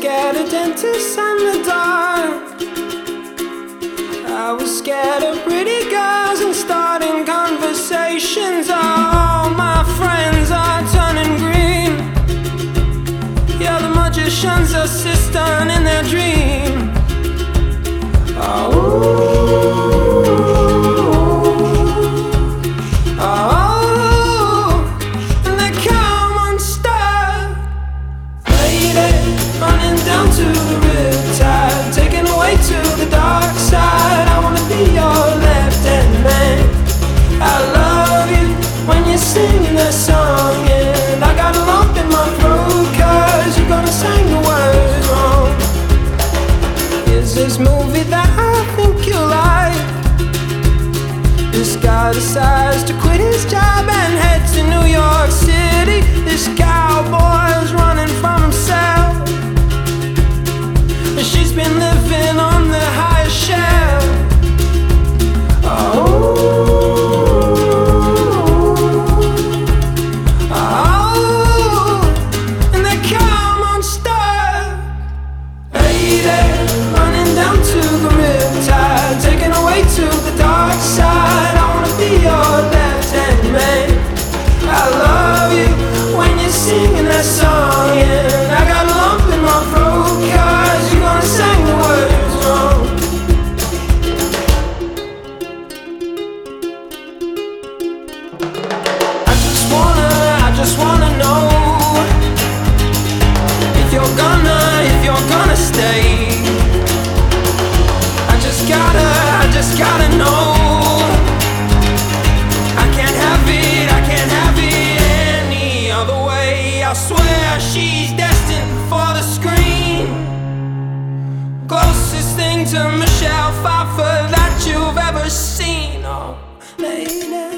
dentist and the dark. I was scared of pretty girls and starting conversations. All my friends are turning green. Yeah, the magician's assistant in their dream. Is this movie that I think you like? This guy decides to quit his job singing that song, and I got a lump in my throat, cause you're gonna sing the words wrong. I just wanna, I just wanna know if you're gonna, if you're gonna stay. I just gotta, I just gotta know. Swear she's destined for the screen. Closest thing to Michelle Pfeiffer that you've ever seen. Oh, lady.